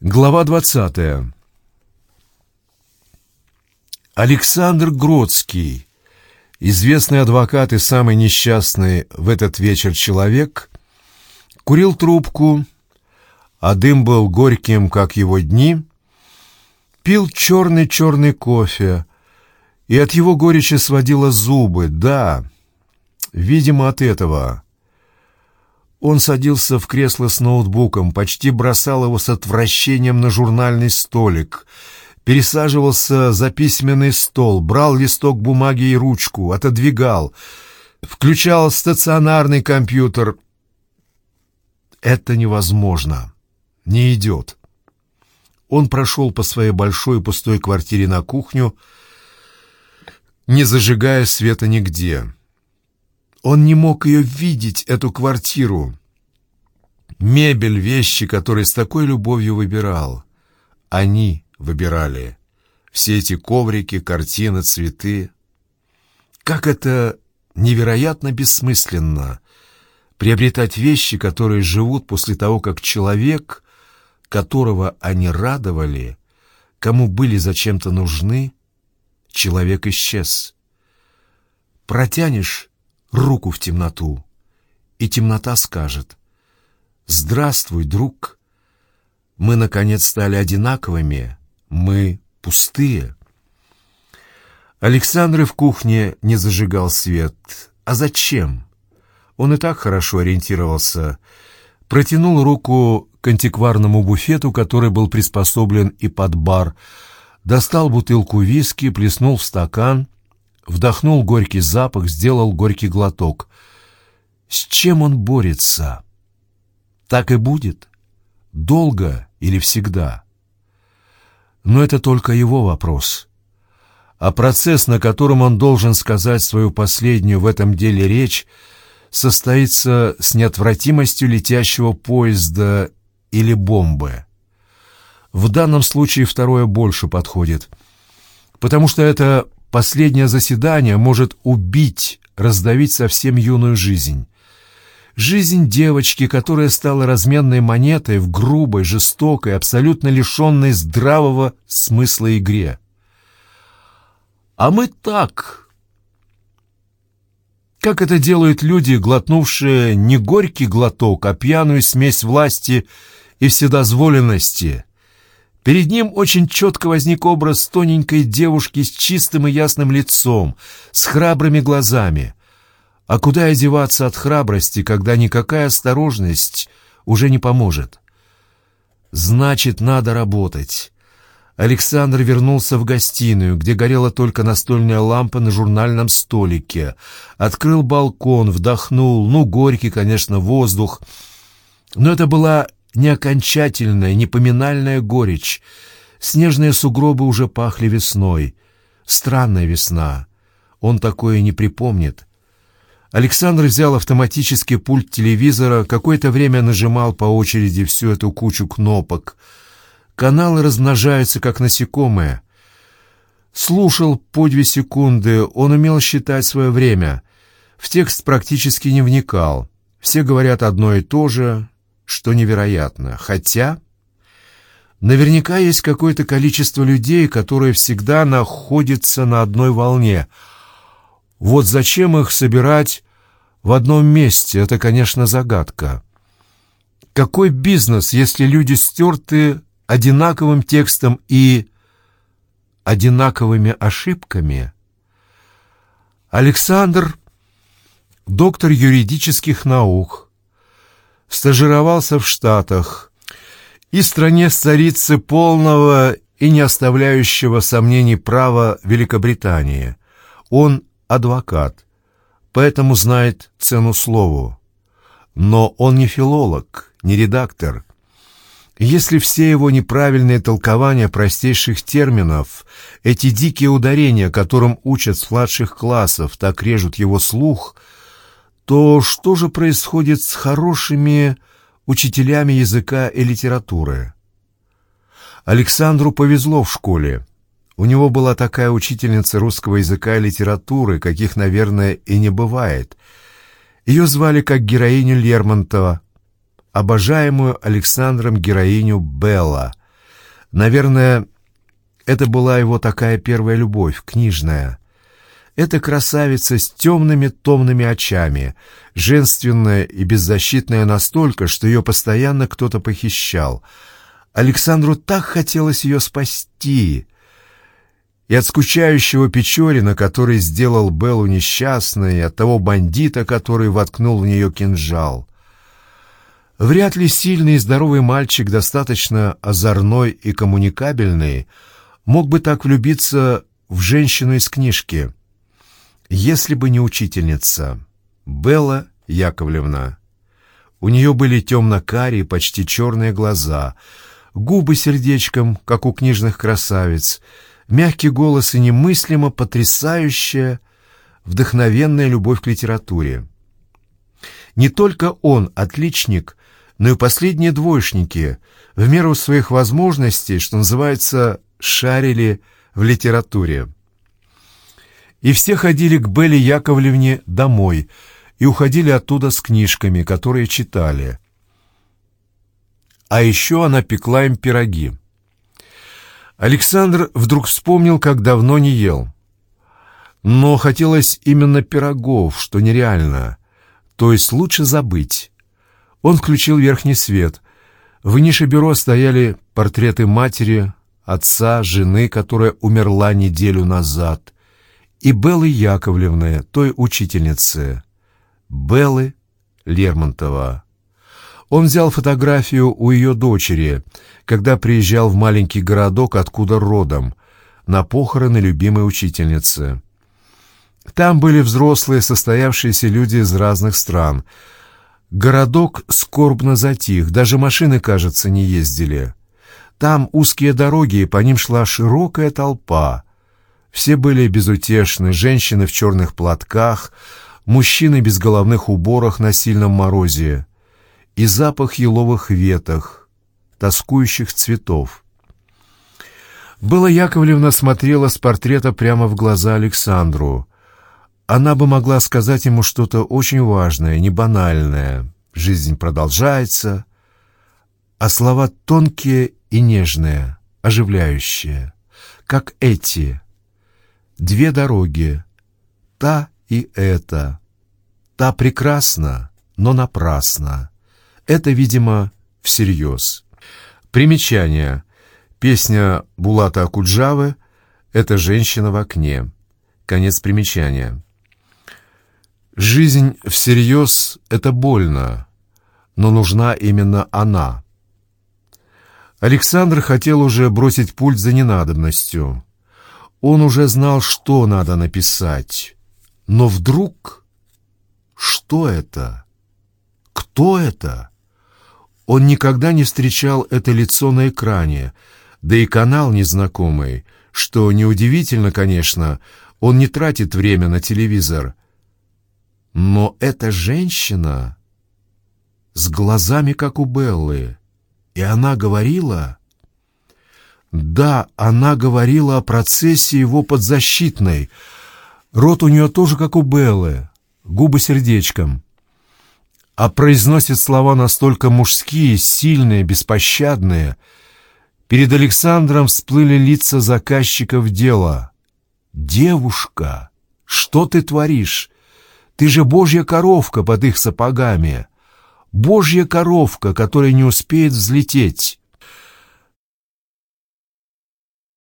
Глава 20. Александр Гродский, известный адвокат и самый несчастный в этот вечер человек, курил трубку, а дым был горьким, как его дни, пил черный-черный кофе, и от его горечи сводило зубы, да, видимо, от этого – он садился в кресло с ноутбуком, почти бросал его с отвращением на журнальный столик, пересаживался за письменный стол, брал листок бумаги и ручку, отодвигал, включал стационарный компьютер. Это невозможно. Не идет. Он прошел по своей большой пустой квартире на кухню, не зажигая света нигде. Он не мог ее видеть, эту квартиру. Мебель, вещи, которые с такой любовью выбирал. Они выбирали. Все эти коврики, картины, цветы. Как это невероятно бессмысленно приобретать вещи, которые живут после того, как человек, которого они радовали, кому были зачем-то нужны, человек исчез. Протянешь руку в темноту, и темнота скажет «Здравствуй, друг! Мы, наконец, стали одинаковыми, мы пустые». Александр в кухне не зажигал свет. А зачем? Он и так хорошо ориентировался. Протянул руку к антикварному буфету, который был приспособлен и под бар, достал бутылку виски, плеснул в стакан — вдохнул горький запах, сделал горький глоток. С чем он борется? Так и будет? Долго или всегда? Но это только его вопрос. А процесс, на котором он должен сказать свою последнюю в этом деле речь, состоится с неотвратимостью летящего поезда или бомбы. В данном случае второе больше подходит, потому что это Последнее заседание может убить, раздавить совсем юную жизнь. Жизнь девочки, которая стала разменной монетой в грубой, жестокой, абсолютно лишенной здравого смысла игре. А мы так. Как это делают люди, глотнувшие не горький глоток, а пьяную смесь власти и вседозволенности – Перед ним очень четко возник образ тоненькой девушки с чистым и ясным лицом, с храбрыми глазами. А куда одеваться от храбрости, когда никакая осторожность уже не поможет? Значит, надо работать. Александр вернулся в гостиную, где горела только настольная лампа на журнальном столике. Открыл балкон, вдохнул, ну, горький, конечно, воздух. Но это была не окончательная, не поминальная горечь. Снежные сугробы уже пахли весной. Странная весна. Он такое не припомнит. Александр взял автоматический пульт телевизора, какое-то время нажимал по очереди всю эту кучу кнопок. Каналы размножаются, как насекомые. Слушал по две секунды, он умел считать свое время. В текст практически не вникал. Все говорят одно и то же, что невероятно. Хотя наверняка есть какое-то количество людей, которые всегда находятся на одной волне. Вот зачем их собирать в одном месте, это, конечно, загадка. Какой бизнес, если люди стерты одинаковым текстом и одинаковыми ошибками? Александр, доктор юридических наук, стажировался в Штатах и стране царицы полного и не оставляющего сомнений права Великобритании. Он адвокат, поэтому знает цену слову. Но он не филолог, не редактор. Если все его неправильные толкования простейших терминов, эти дикие ударения, которым учат с младших классов, так режут его слух – то что же происходит с хорошими учителями языка и литературы? Александру повезло в школе. У него была такая учительница русского языка и литературы, каких, наверное, и не бывает. Ее звали как героиню Лермонтова, обожаемую Александром героиню Белла — Наверное, это была его такая первая любовь, книжная. Эта красавица с темными томными очами, женственная и беззащитная настолько, что ее постоянно кто-то похищал. Александру так хотелось ее спасти. И от скучающего Печорина, который сделал Беллу несчастной, и от того бандита, который воткнул в нее кинжал. Вряд ли сильный и здоровый мальчик, достаточно озорной и коммуникабельный, мог бы так влюбиться в женщину из книжки, если бы не учительница, Белла Яковлевна. У нее были темно-карие, почти черные глаза, губы сердечком, как у книжных красавиц, мягкий голос и немыслимо потрясающая, вдохновенная любовь к литературе. Не только он, отличник, но и последние двоечники, в меру своих возможностей, что называется, шарили в литературе. И все ходили к Белле Яковлевне домой и уходили оттуда с книжками, которые читали. А еще она пекла им пироги. Александр вдруг вспомнил, как давно не ел. Но хотелось именно пирогов, что нереально. То есть лучше забыть. Он включил верхний свет. В нише бюро стояли портреты матери, отца, жены, которая умерла неделю назад, и Беллы Яковлевны, той учительницы, Беллы Лермонтова. Он взял фотографию у ее дочери, когда приезжал в маленький городок, откуда родом, на похороны любимой учительницы. Там были взрослые, состоявшиеся люди из разных стран — Городок скорбно затих, даже машины, кажется, не ездили. Там узкие дороги, и по ним шла широкая толпа. Все были безутешны, женщины в черных платках, мужчины без головных уборах на сильном морозе. И запах еловых веток, тоскующих цветов. Была Яковлевна смотрела с портрета прямо в глаза Александру. Она бы могла сказать ему что-то очень важное, не банальное. Жизнь продолжается, а слова тонкие и нежные, оживляющие, как эти. Две дороги, та и эта. Та прекрасна, но напрасно. Это, видимо, всерьез. Примечание. Песня Булата Акуджавы «Это женщина в окне». Конец примечания. Жизнь всерьез — это больно, но нужна именно она. Александр хотел уже бросить пульт за ненадобностью. Он уже знал, что надо написать. Но вдруг... Что это? Кто это? Он никогда не встречал это лицо на экране, да и канал незнакомый, что неудивительно, конечно, он не тратит время на телевизор — но эта женщина с глазами, как у Беллы, и она говорила... Да, она говорила о процессе его подзащитной. Рот у нее тоже, как у Беллы, губы сердечком. А произносит слова настолько мужские, сильные, беспощадные. Перед Александром всплыли лица заказчиков дела. «Девушка, что ты творишь? Ты же божья коровка под их сапогами. Божья коровка, которая не успеет взлететь.